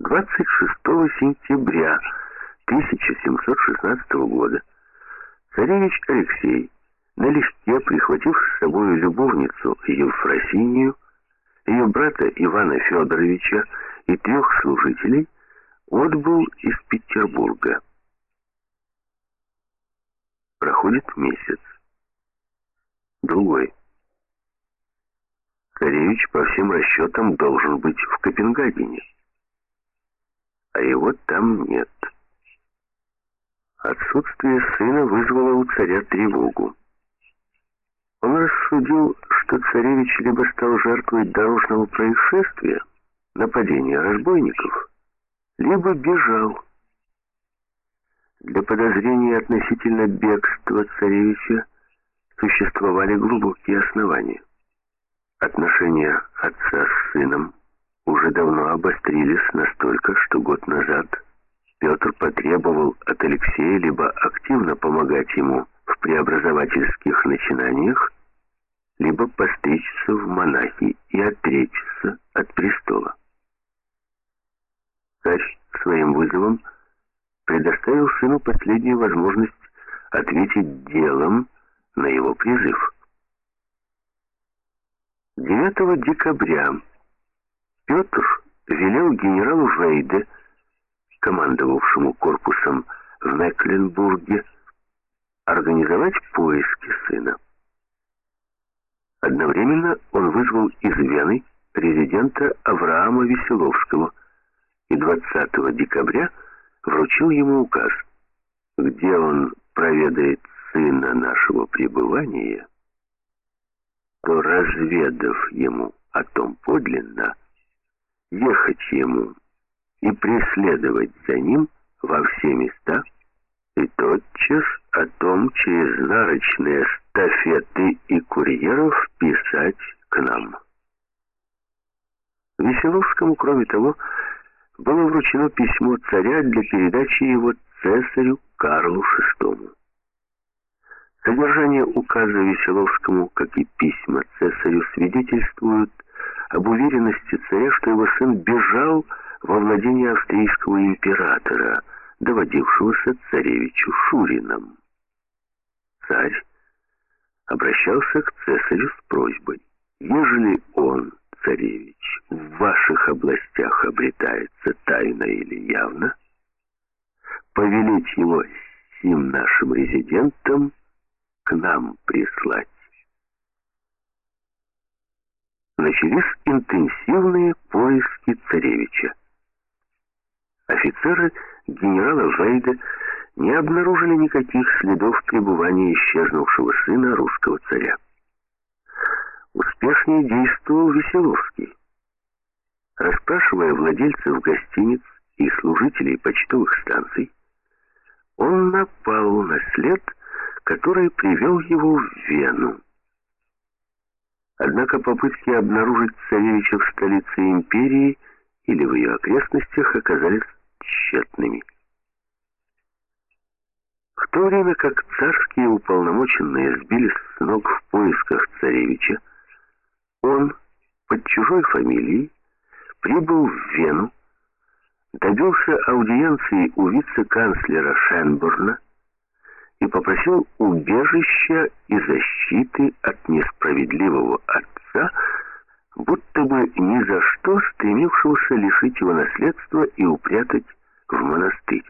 26 сентября 1716 года царевич Алексей, налегке прихватив с собой любовницу Евфросинию, ее брата Ивана Федоровича и трех служителей, отбыл из Петербурга. Проходит месяц. Другой. Царевич по всем расчетам должен быть в Копенгагене. А его там нет. Отсутствие сына вызвало у царя тревогу. Он рассудил, что царевич либо стал жертвой дорожного происшествия, нападения разбойников, либо бежал. Для подозрения относительно бегства царевича существовали глубокие основания. Отношения отца с сыном обострились настолько, что год назад Петр потребовал от Алексея либо активно помогать ему в преобразовательских начинаниях, либо постричься в монахи и отречься от престола. Царь своим вызовом предоставил сыну последнюю возможность ответить делом на его призыв. 9 декабря Петр велел генералу Вейде, командовавшему корпусом в Мекленбурге, организовать поиски сына. Одновременно он вызвал из Вены резидента Авраама Веселовского и 20 декабря вручил ему указ, где он проведает сына нашего пребывания, то, разведав ему о том подлинно, ехать ему и преследовать за ним во все места, и тотчас о том через нарочные стафеты и курьеров писать к нам. Веселовскому, кроме того, было вручено письмо царя для передачи его цесарю Карлу VI. Содержание указа Веселовскому, как и письма цесарю, свидетельствуют об уверенности царя, что его сын бежал во владение австрийского императора, доводившегося царевичу Шурином. Царь обращался к цесарю с просьбой, ежели он, царевич, в ваших областях обретается тайно или явно, повелеть его сим нашим резидентам к нам прислать. Начались интенсивные поиски царевича. Офицеры генерала Вейда не обнаружили никаких следов пребывания исчезнувшего сына русского царя. Успешнее действовал Веселовский. Расспрашивая владельцев гостиниц и служителей почтовых станций, он напал на след, который привел его в Вену. Однако попытки обнаружить царевича в столице империи или в ее окрестностях оказались тщетными. В то время как царские уполномоченные сбились с ног в поисках царевича, он под чужой фамилией прибыл в Вену, добился аудиенции у вице-канцлера Шенбурна и попросил убежища и защиты от несправедливого отца, будто бы ни за что стремившегося лишить его наследства и упрятать в монастырь.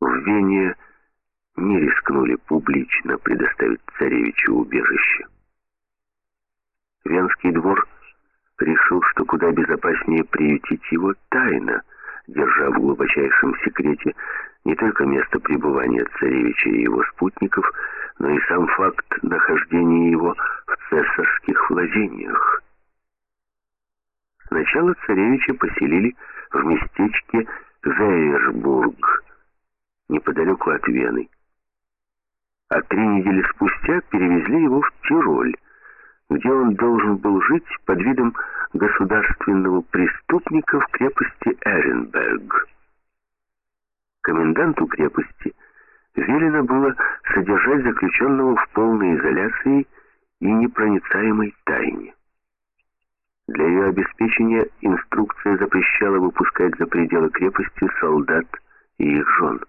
В Вене не рискнули публично предоставить царевичу убежище. Венский двор решил, что куда безопаснее приютить его тайно, держа в глубочайшем секрете не только место пребывания царевича и его спутников, но и сам факт нахождения его в цесарских владениях. Сначала царевича поселили в местечке Зейербург, неподалеку от Вены. А три недели спустя перевезли его в Тироль, где он должен был жить под видом государственного преступника в крепости Эренберг. Коменданту крепости велено было содержать заключенного в полной изоляции и непроницаемой тайне. Для ее обеспечения инструкции запрещала выпускать за пределы крепости солдат и их жен.